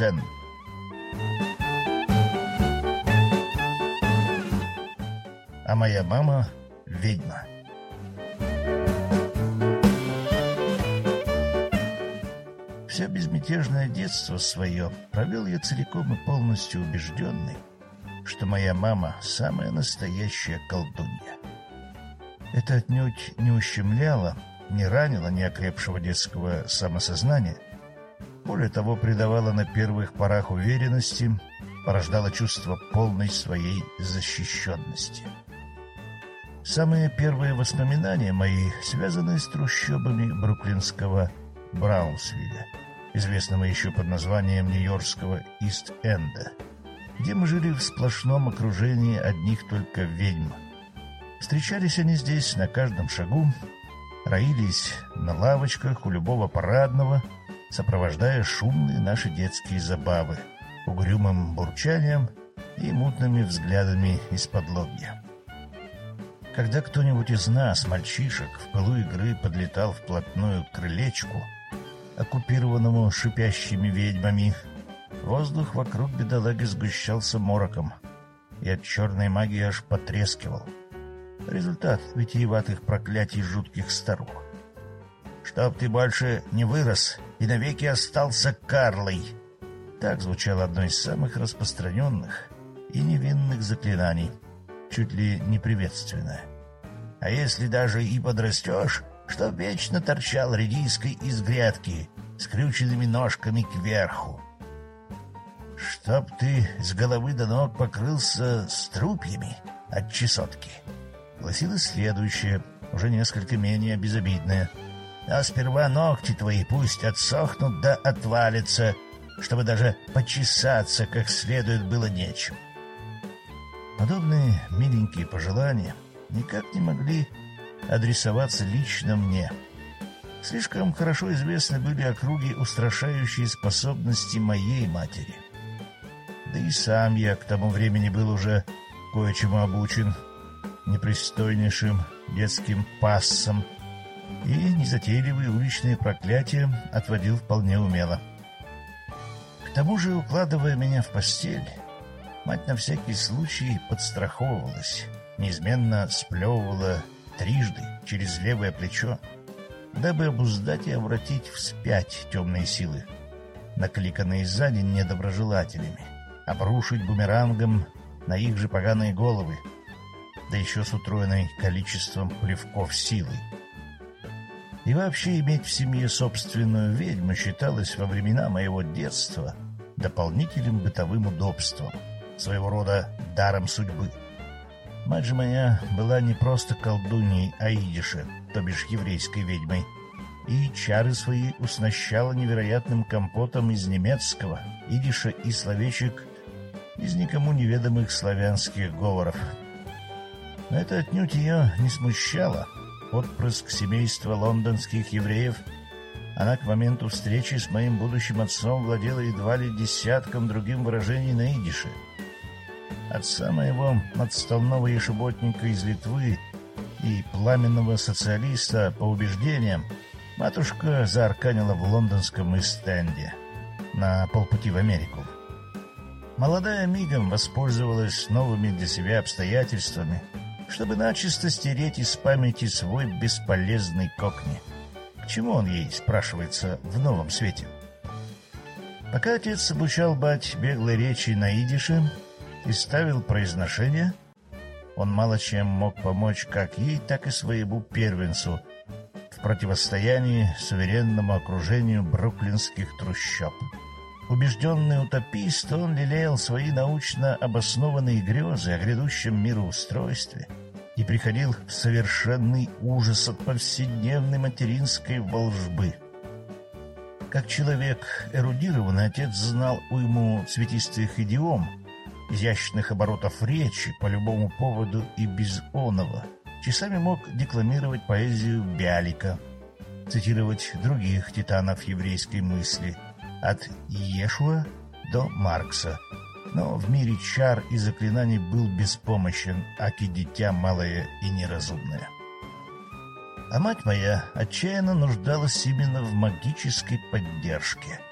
Тен. А моя мама — ведьма. Все безмятежное детство свое провел я целиком и полностью убежденный, что моя мама — самая настоящая колдунья. Это отнюдь не ущемляло, не ранило неокрепшего детского самосознания. Более того, придавало на первых порах уверенности, порождало чувство полной своей защищенности. Самые первые воспоминания мои связаны с трущобами бруклинского Браунсвилля, известного еще под названием Нью-Йоркского Ист-Энда, где мы жили в сплошном окружении одних только ведьм. Встречались они здесь на каждом шагу, роились на лавочках у любого парадного, сопровождая шумные наши детские забавы угрюмым бурчанием и мутными взглядами из-под лобья. Когда кто-нибудь из нас, мальчишек, в пылу игры подлетал вплотную к крылечку, оккупированному шипящими ведьмами, воздух вокруг бедолаги сгущался мороком, и от черной магии аж потрескивал. Результат витиеватых проклятий жутких старух. «Чтоб ты больше не вырос и навеки остался Карлой!» Так звучало одно из самых распространенных и невинных заклинаний, чуть ли не приветственное. А если даже и подрастешь, что вечно торчал редиской из грядки, скрюченными ножками кверху. Чтоб ты с головы до ног покрылся струпьями от чесотки. Гласилось следующее, уже несколько менее безобидное. А сперва ногти твои пусть отсохнут да отвалятся, чтобы даже почесаться как следует было нечем. Подобные миленькие пожелания никак не могли адресоваться лично мне. Слишком хорошо известны были округи устрашающие способности моей матери. Да и сам я к тому времени был уже кое-чему обучен непристойнейшим детским пассом и незатейливые уличные проклятия отводил вполне умело. К тому же, укладывая меня в постель, мать на всякий случай подстраховывалась, неизменно сплевывала трижды через левое плечо, дабы обуздать и обратить вспять темные силы, накликанные сзади недоброжелателями, обрушить бумерангом на их же поганые головы, да еще с утроенной количеством плевков силы. И вообще иметь в семье собственную ведьму считалось во времена моего детства дополнительным бытовым удобством, своего рода даром судьбы. Мать же моя была не просто колдуньей Аидиша, то бишь еврейской ведьмой, и чары свои уснащала невероятным компотом из немецкого, идиша и словечек из никому неведомых славянских говоров. Но это отнюдь ее не смущало. Отпрыск семейства лондонских евреев, она к моменту встречи с моим будущим отцом владела едва ли десятком другим выражений на идише — Отца моего отставного ешеботника из Литвы и пламенного социалиста по убеждениям матушка заарканила в лондонском Истенде на полпути в Америку. Молодая мигом воспользовалась новыми для себя обстоятельствами, чтобы начисто стереть из памяти свой бесполезный кокни. К чему он ей, спрашивается, в новом свете? Пока отец обучал бать беглой речи на идише, и ставил произношение, он мало чем мог помочь как ей, так и своему первенцу в противостоянии суверенному окружению бруклинских трущоб. Убежденный утопист, он лелеял свои научно обоснованные грезы о грядущем мироустройстве и приходил в совершенный ужас от повседневной материнской волжбы. Как человек эрудированный, отец знал уйму цветистых идиом, изящных оборотов речи по любому поводу и без оного. Часами мог декламировать поэзию Бялика, цитировать других титанов еврейской мысли, от Иешуа до Маркса. Но в мире чар и заклинаний был беспомощен, аки дитя малое и неразумное. А мать моя отчаянно нуждалась именно в магической поддержке —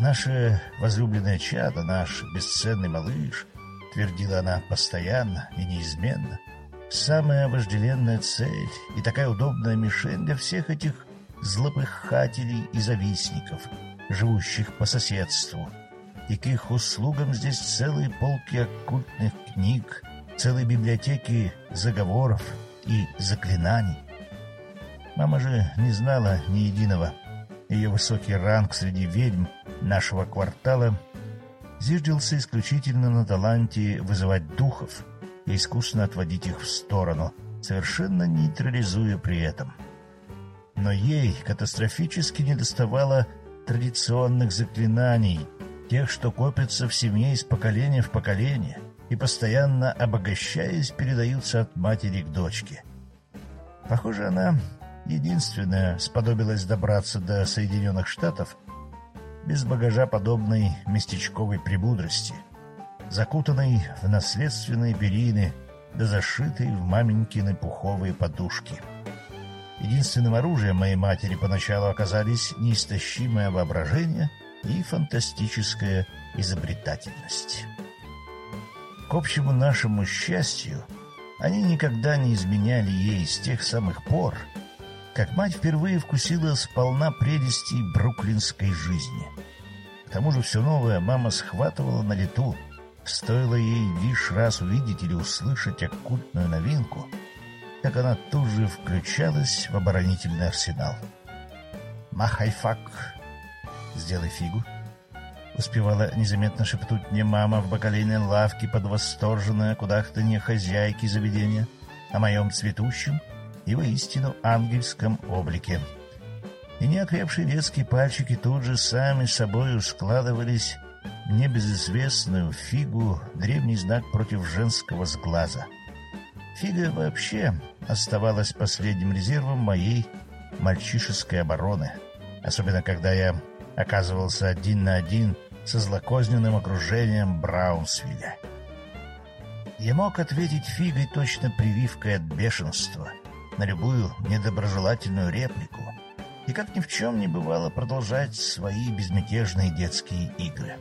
«Наше возлюбленное чадо, наш бесценный малыш», — твердила она постоянно и неизменно, «самая вожделенная цель и такая удобная мишень для всех этих злопыхателей и завистников, живущих по соседству. И к их услугам здесь целые полки оккультных книг, целые библиотеки заговоров и заклинаний. Мама же не знала ни единого. Ее высокий ранг среди ведьм нашего квартала зиждился исключительно на таланте вызывать духов и искусно отводить их в сторону, совершенно нейтрализуя при этом. Но ей катастрофически недоставало традиционных заклинаний, тех, что копятся в семье из поколения в поколение и, постоянно обогащаясь, передаются от матери к дочке. Похоже, она единственная сподобилась добраться до Соединенных Штатов без багажа подобной местечковой премудрости, закутанной в наследственные перины да зашитой в маменькины пуховые подушки. Единственным оружием моей матери поначалу оказались неистощимое воображение и фантастическая изобретательность. К общему нашему счастью, они никогда не изменяли ей с тех самых пор, как мать впервые вкусила сполна прелестей бруклинской жизни. К тому же все новое мама схватывала на лету. Стоило ей лишь раз увидеть или услышать оккультную новинку, как она тут же включалась в оборонительный арсенал. «Махайфак! Сделай фигу!» Успевала незаметно шепнуть мне мама в бакалейной лавке под восторженное кудахтанье хозяйки заведения о моем цветущем и воистину ангельском облике. И неокрепшие детские пальчики тут же сами собою складывались в небезызвестную фигу, древний знак против женского сглаза. Фига вообще оставалась последним резервом моей мальчишеской обороны, особенно когда я оказывался один на один со злокозненным окружением Браунсвилля. Я мог ответить фигой точно прививкой от бешенства на любую недоброжелательную реплику и, как ни в чем не бывало, продолжать свои безмятежные детские игры.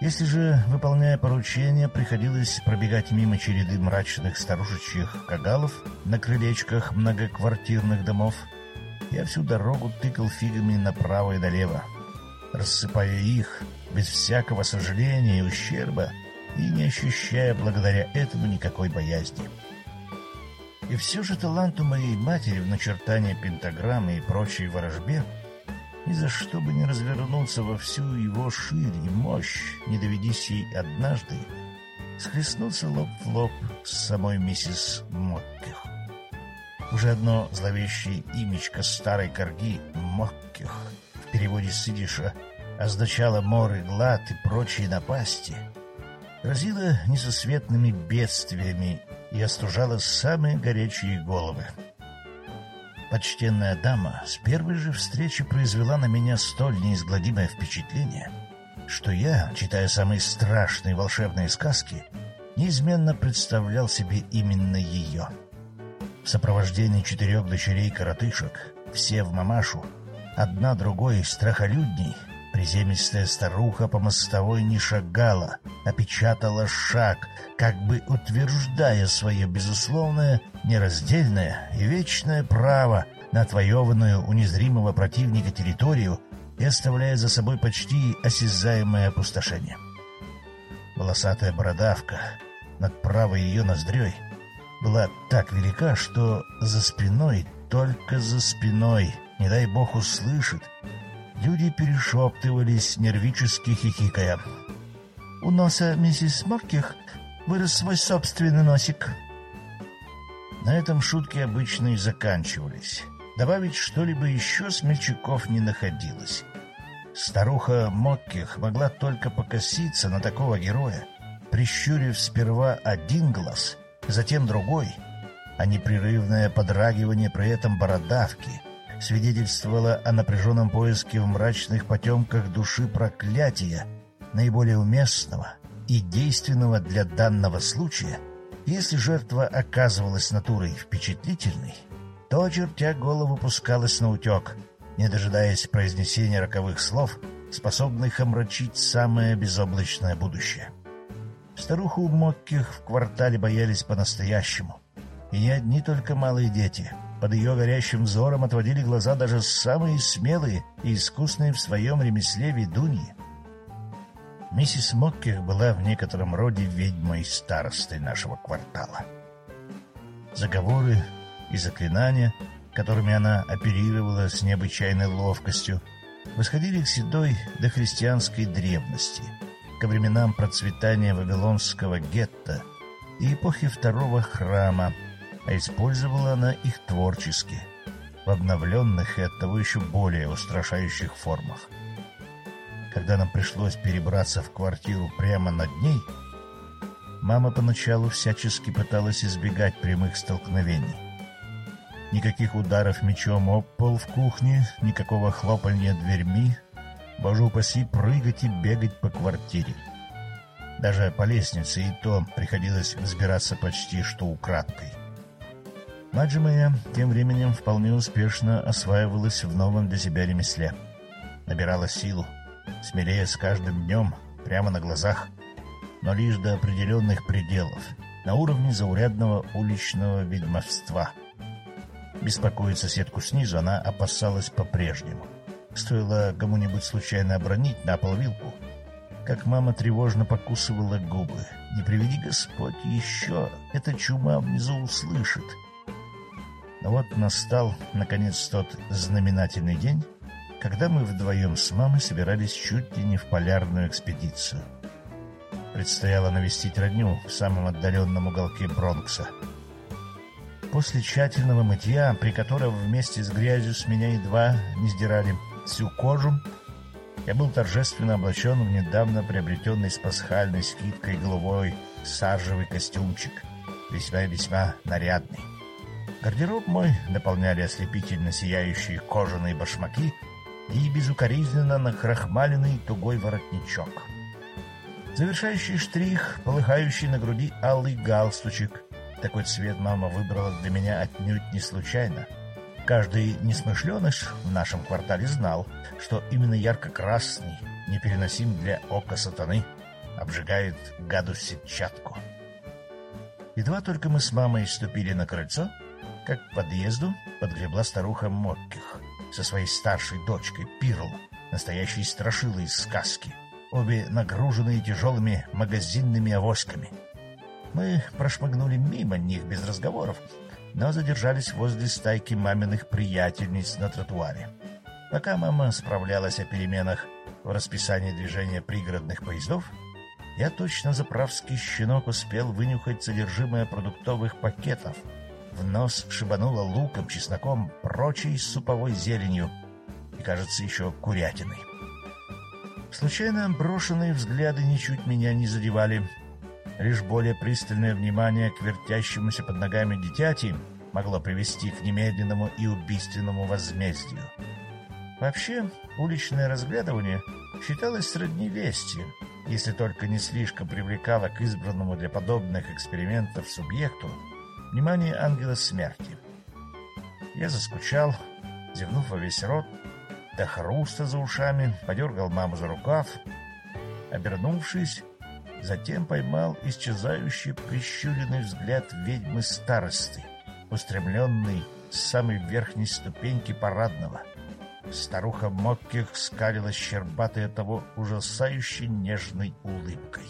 Если же, выполняя поручения, приходилось пробегать мимо череды мрачных старушечьих кагалов на крылечках многоквартирных домов, я всю дорогу тыкал фигами направо и налево, рассыпая их без всякого сожаления и ущерба и не ощущая благодаря этому никакой боязни. И все же талант у моей матери в начертании пентаграммы и прочей ворожбе ни за что бы не развернулся во всю его ширь и мощь, не доведись ей однажды схлестнуться лоб в лоб с самой миссис Мокких. Уже одно зловещее имечко старой корги Мокких в переводе с идиша означало моры, глад и прочие напасти, грозило несусветными бедствиями и остужало самые горячие головы. Почтенная дама с первой же встречи произвела на меня столь неизгладимое впечатление, что я, читая самые страшные волшебные сказки, неизменно представлял себе именно ее. В сопровождении четырех дочерей-коротышек, все в мамашу, одна другой страхолюдней, приземистая старуха по мостовой не шагала, а печатала шаг, как бы утверждая свое безусловное, нераздельное и вечное право на отвоеванную у незримого противника территорию и оставляя за собой почти осязаемое опустошение. Волосатая бородавка над правой ее ноздрёй была так велика, что за спиной, только за спиной, не дай бог услышит, Люди перешептывались, нервически хихикая. У носа миссис Морких вырос свой собственный носик. На этом шутки обычно и заканчивались. Добавить что-либо еще смельчаков не находилось. Старуха Мокких могла только покоситься на такого героя, прищурив сперва один глаз, затем другой, а непрерывное подрагивание при этом бородавки свидетельствовало о напряженном поиске в мрачных потемках души проклятия, наиболее уместного и действенного для данного случая. Если жертва оказывалась натурой впечатлительной, то, чертя голову, пускалась на утек, не дожидаясь произнесения роковых слов, способных омрачить самое безоблачное будущее. Старуху Мокких в квартале боялись по-настоящему. И не одни только малые дети. Под ее горящим взором отводили глаза даже самые смелые и искусные в своем ремесле ведуньи. Миссис Мокких была в некотором роде ведьмой старостой нашего квартала. Заговоры и заклинания, которыми она оперировала с необычайной ловкостью, восходили к седой дохристианской древности, ко временам процветания Вавилонского гетто и эпохи второго храма, а использовала она их творчески, в обновленных и оттого еще более устрашающих формах. Когда нам пришлось перебраться в квартиру прямо над ней, мама поначалу всячески пыталась избегать прямых столкновений. Никаких ударов мечом об пол в кухне, никакого хлопанья дверьми. Боже упаси, прыгать и бегать по квартире. Даже по лестнице и то приходилось взбираться почти что украдкой. Мать же моя тем временем вполне успешно осваивалась в новом для себя ремесле. Набирала силу, смелее с каждым днем, прямо на глазах, но лишь до определенных пределов, на уровне заурядного уличного ведьмовства — Беспокоить соседку снизу она опасалась по-прежнему. Стоило кому-нибудь случайно обронить на пол вилку, как мама тревожно покусывала губы. «Не приведи Господь еще, эта чума внизу услышит». Но вот настал, наконец, тот знаменательный день, когда мы вдвоем с мамой собирались чуть ли не в полярную экспедицию. Предстояло навестить родню в самом отдаленном уголке Бронкса — После тщательного мытья, при котором вместе с грязью с меня едва не сдирали всю кожу, я был торжественно облачен в недавно приобретенный с пасхальной скидкой голубой саржевый костюмчик, весьма-весьма нарядный. Гардероб мой наполняли ослепительно сияющие кожаные башмаки и безукоризненно нахрахмаленный тугой воротничок. Завершающий штрих, полыхающий на груди алый галстучек, такой цвет мама выбрала для меня отнюдь не случайно. Каждый несмышленыш в нашем квартале знал, что именно ярко-красный, непереносим для ока сатаны, обжигает гаду сетчатку. Едва только мы с мамой ступили на крыльцо, как к подъезду подгребла старуха Мокких со своей старшей дочкой Пирл, настоящей страшилой из сказки, обе нагруженные тяжелыми магазинными авоськами — мы прошмыгнули мимо них без разговоров, но задержались возле стайки маминых приятельниц на тротуаре. Пока мама справлялась о переменах в расписании движения пригородных поездов, я точно заправский щенок успел вынюхать содержимое продуктовых пакетов. В нос шибануло луком, чесноком, прочей суповой зеленью и, кажется, еще курятиной. Случайно брошенные взгляды ничуть меня не задевали — Лишь более пристальное внимание к вертящемуся под ногами дитяти могло привести к немедленному и убийственному возмездию. Вообще, уличное разглядывание считалось сродни лести, если только не слишком привлекало к избранному для подобных экспериментов субъекту внимание ангела смерти. Я заскучал, зевнув во весь рот, до хруста за ушами, подергал маму за рукав. Обернувшись, Затем поймал исчезающий прищуренный взгляд ведьмы старосты, устремленный с самой верхней ступеньки парадного. Старуха Мокких скалила щербатой того ужасающей нежной улыбкой.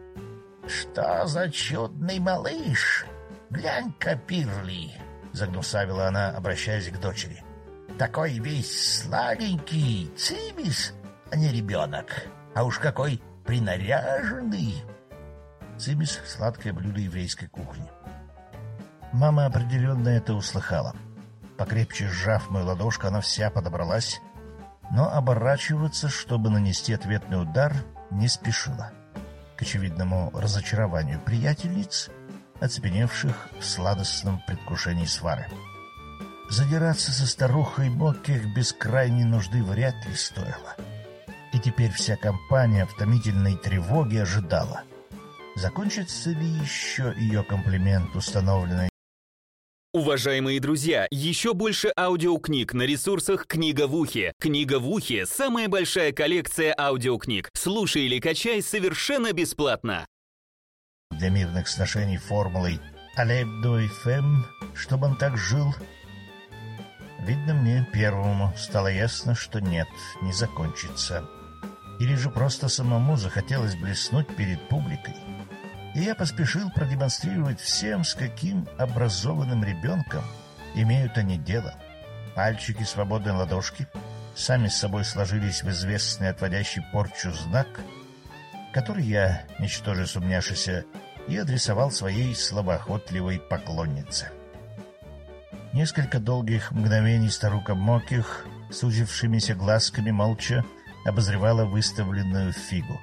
— Что за чудный малыш? Глянь-ка, Пирли! — загнусавила она, обращаясь к дочери. — Такой весь сладенький, цимис, а не ребенок. А уж какой принаряженный. Цимис — сладкое блюдо еврейской кухни. Мама определенно это услыхала. Покрепче сжав мою ладошку, она вся подобралась, но оборачиваться, чтобы нанести ответный удар, не спешила. К очевидному разочарованию приятельниц, оцепеневших в сладостном предвкушении свары. Задираться со старухой Мокких без крайней нужды вряд ли стоило. — и теперь вся компания в томительной тревоге ожидала. Закончится ли еще ее комплимент, установленный Уважаемые друзья, еще больше аудиокниг на ресурсах «Книга в ухе». «Книга в ухе» — самая большая коллекция аудиокниг. Слушай или качай совершенно бесплатно. Для мирных сношений формулой «Алебдо и фем», чтобы он так жил. Видно, мне первому стало ясно, что нет, не закончится. Или же просто самому захотелось блеснуть перед публикой и я поспешил продемонстрировать всем, с каким образованным ребенком имеют они дело. Пальчики свободной ладошки сами с собой сложились в известный отводящий порчу знак, который я, ничтоже сумняшися, и адресовал своей слабоохотливой поклоннице. Несколько долгих мгновений старука Моких, сузившимися глазками, молча обозревала выставленную фигу.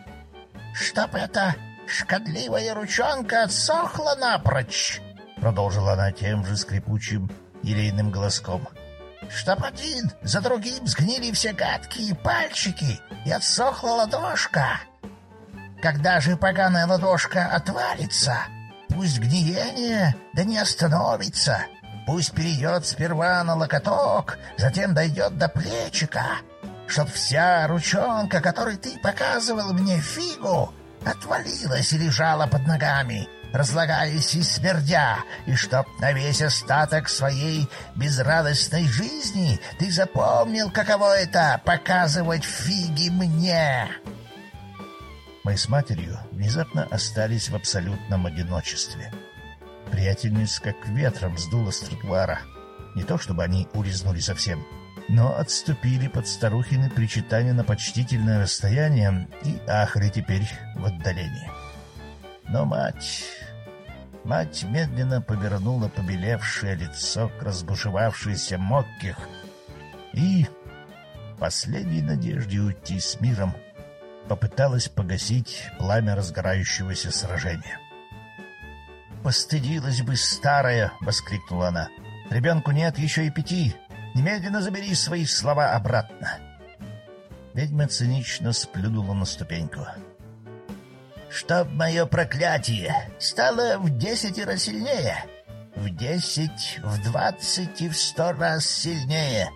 — Чтоб это шкодливая ручонка отсохла напрочь, — продолжила она тем же скрипучим елейным голоском. — Чтоб один за другим сгнили все гадкие пальчики и отсохла ладошка. Когда же поганая ладошка отвалится, пусть гниение да не остановится, пусть перейдет сперва на локоток, затем дойдет до плечика, чтоб вся ручонка, которой ты показывал мне фигу, отвалилась и лежала под ногами, разлагаясь и смердя, и чтоб на весь остаток своей безрадостной жизни ты запомнил, каково это — показывать фиги мне. Мы с матерью внезапно остались в абсолютном одиночестве. Приятельниц как ветром сдуло с тротуара. Не то чтобы они улизнули совсем — но отступили под старухины причитания на почтительное расстояние и ахали теперь в отдалении. Но мать... Мать медленно повернула побелевшее лицо к разбушевавшейся Мокких и, последней надежде уйти с миром, попыталась погасить пламя разгорающегося сражения. «Постыдилась бы старая!» — воскликнула она. «Ребенку нет еще и пяти, Немедленно забери свои слова обратно. Ведьма цинично сплюнула на ступеньку. «Чтоб мое проклятие стало в десятеро сильнее, в десять, в двадцать и в сто раз сильнее,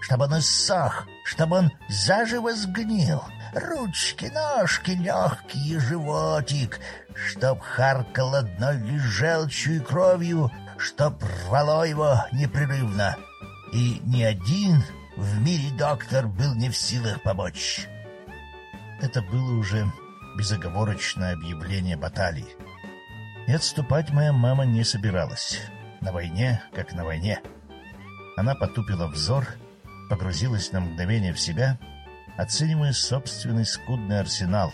чтобы он иссох, чтобы он заживо сгнил, ручки, ножки, легкие, животик, чтоб харкал одной лишь желчью и кровью, чтоб рвало его непрерывно» и ни один в мире доктор был не в силах помочь. Это было уже безоговорочное объявление баталии. И отступать моя мама не собиралась. На войне, как на войне. Она потупила взор, погрузилась на мгновение в себя, оценивая собственный скудный арсенал.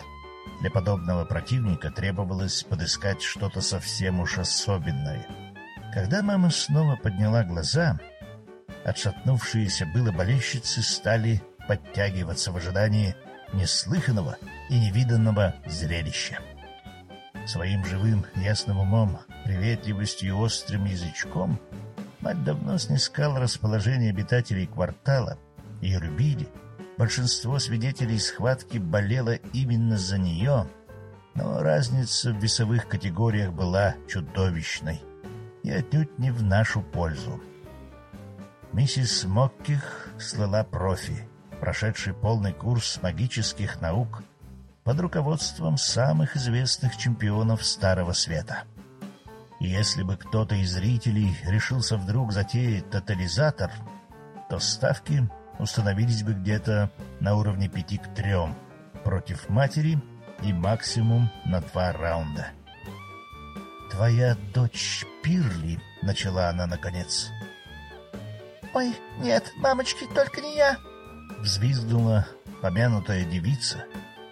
Для подобного противника требовалось подыскать что-то совсем уж особенное. Когда мама снова подняла глаза, Отшатнувшиеся было болельщицы стали подтягиваться в ожидании неслыханного и невиданного зрелища. Своим живым, ясным умом, приветливостью и острым язычком мать давно снискала расположение обитателей квартала. Ее любили. Большинство свидетелей схватки болело именно за нее, но разница в весовых категориях была чудовищной и отнюдь не в нашу пользу. Миссис Мокких слыла профи, прошедший полный курс магических наук под руководством самых известных чемпионов Старого Света. Если бы кто-то из зрителей решился вдруг затеять тотализатор, то ставки установились бы где-то на уровне пяти к трем против матери и максимум на два раунда. «Твоя дочь Пирли», — начала она наконец, — «Ой, нет, мамочки, только не я!» Взвизгнула помянутая девица,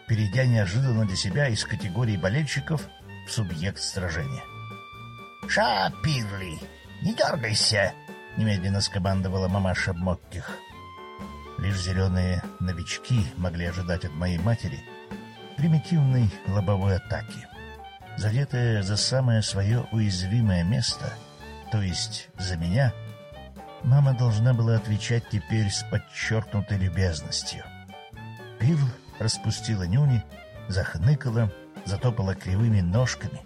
перейдя неожиданно для себя из категории болельщиков в субъект сражения. «Ша, Пирли, не дергайся!» — немедленно скомандовала мамаша Моттих. Лишь зеленые новички могли ожидать от моей матери примитивной лобовой атаки. Задетая за самое свое уязвимое место, то есть за меня — Мама должна была отвечать теперь с подчеркнутой любезностью. Пил распустила нюни, захныкала, затопала кривыми ножками.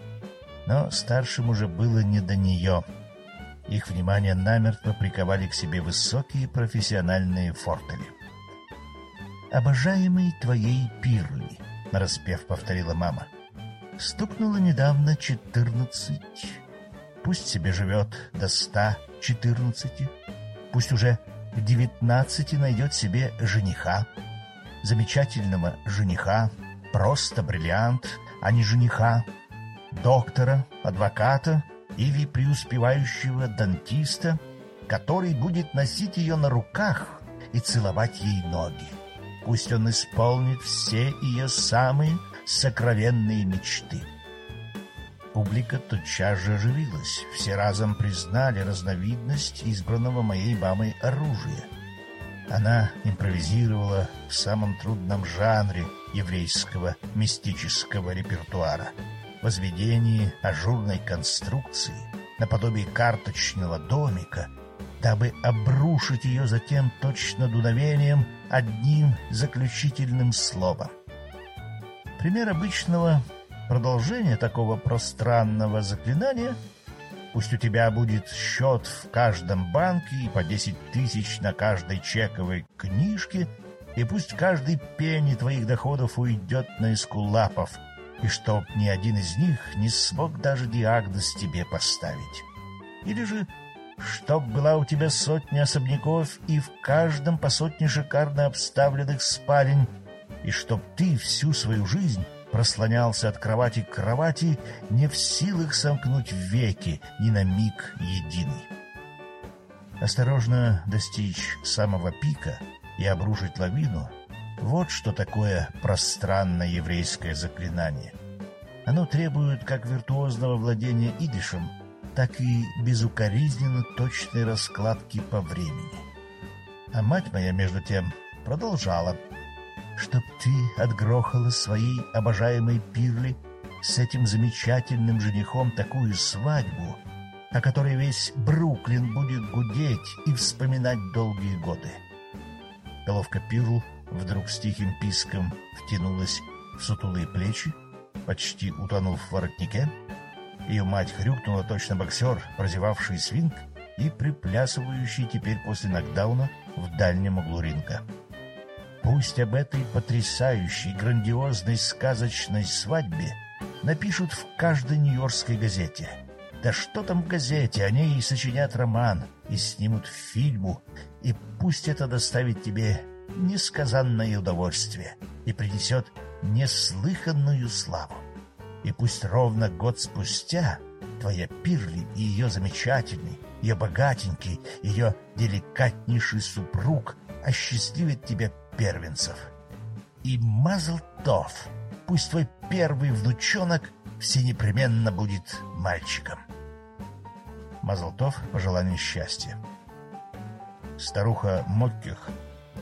Но старшим уже было не до нее. Их внимание намертво приковали к себе высокие профессиональные фортели. «Обожаемый твоей Пирли», — нараспев повторила мама. «Стукнуло недавно четырнадцать. Пусть себе живет до ста четырнадцати. Пусть уже к девятнадцати найдет себе жениха, замечательного жениха, просто бриллиант, а не жениха, доктора, адвоката или преуспевающего дантиста, который будет носить ее на руках и целовать ей ноги. Пусть он исполнит все ее самые сокровенные мечты. Публика тотчас же оживилась. Все разом признали разновидность избранного моей мамой оружия. Она импровизировала в самом трудном жанре еврейского мистического репертуара — возведении ажурной конструкции наподобие карточного домика, дабы обрушить ее затем точно дуновением одним заключительным словом. Пример обычного продолжения такого пространного заклинания Пусть у тебя будет счет в каждом банке и по десять тысяч на каждой чековой книжке, и пусть каждый пенни твоих доходов уйдет на эскулапов — и чтоб ни один из них не смог даже диагноз тебе поставить. Или же, чтоб была у тебя сотня особняков и в каждом по сотне шикарно обставленных спален, и чтоб ты всю свою жизнь прослонялся от кровати к кровати, не в силах сомкнуть веки ни на миг единый. Осторожно достичь самого пика и обрушить лавину — вот что такое пространное еврейское заклинание. Оно требует как виртуозного владения идишем, так и безукоризненно точной раскладки по времени. А мать моя, между тем, продолжала. «Чтоб ты отгрохала своей обожаемой Пирли с этим замечательным женихом такую свадьбу, о которой весь Бруклин будет гудеть и вспоминать долгие годы». Головка Пирл вдруг с тихим писком втянулась в сутулые плечи, почти утонув в воротнике. Ее мать хрюкнула точно боксер, прозевавший свинг и приплясывающий теперь после нокдауна в дальнем углу ринга. Пусть об этой потрясающей, грандиозной, сказочной свадьбе напишут в каждой нью-йоркской газете. Да что там в газете, они и сочинят роман, и снимут фильму, и пусть это доставит тебе несказанное удовольствие и принесет неслыханную славу. И пусть ровно год спустя твоя Пирли и ее замечательный, ее богатенький, ее деликатнейший супруг осчастливит тебя первенцев. И Мазлтов, пусть твой первый внучонок все непременно будет мальчиком. Мазлтов по желанию счастья. Старуха Мокких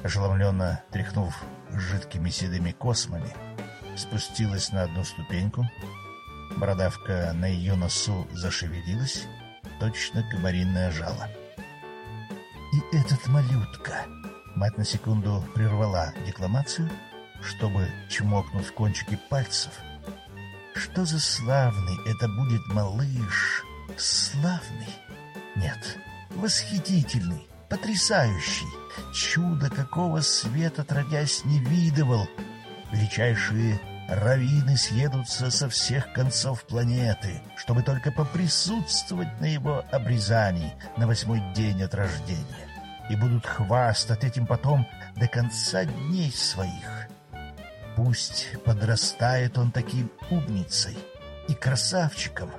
ошеломленно тряхнув жидкими седыми космами, спустилась на одну ступеньку. Бородавка на ее носу зашевелилась, точно комаринное жало. «И этот малютка!» Мать на секунду прервала декламацию, чтобы чмокнуть кончики пальцев. «Что за славный это будет малыш! Славный! Нет, восхитительный, потрясающий!» чудо какого света отродясь не видывал. Величайшие раввины съедутся со всех концов планеты, чтобы только поприсутствовать на его обрезании на восьмой день от рождения, и будут хвастать этим потом до конца дней своих. Пусть подрастает он таким умницей и красавчиком,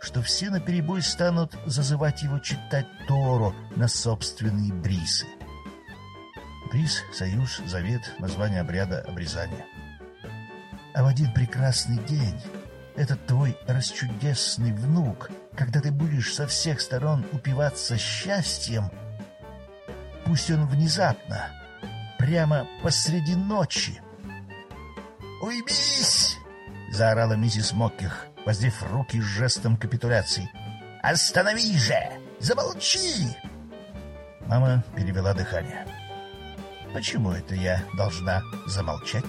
что все наперебой станут зазывать его читать Тору на собственные брисы. Приз, союз, завет, название обряда, обрезания. А в один прекрасный день этот твой расчудесный внук, когда ты будешь со всех сторон упиваться счастьем, пусть он внезапно, прямо посреди ночи. «Уймись!» — заорала миссис Мокких, воздев руки жестом капитуляции. «Останови же! Замолчи!» Мама перевела дыхание. Почему это я должна замолчать?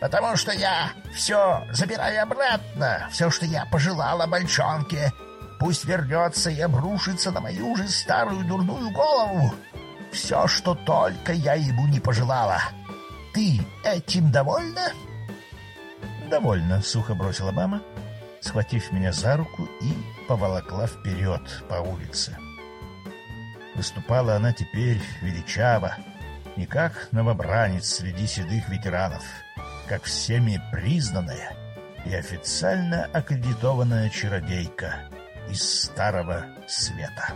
Потому что я все забираю обратно, все, что я пожелала мальчонке. Пусть вернется и обрушится на мою же старую дурную голову. Все, что только я ему не пожелала. Ты этим довольна? Довольна, сухо бросила мама, схватив меня за руку и поволокла вперед по улице. Выступала она теперь величаво, не как новобранец среди седых ветеранов, как всеми признанная и официально аккредитованная чародейка из Старого Света.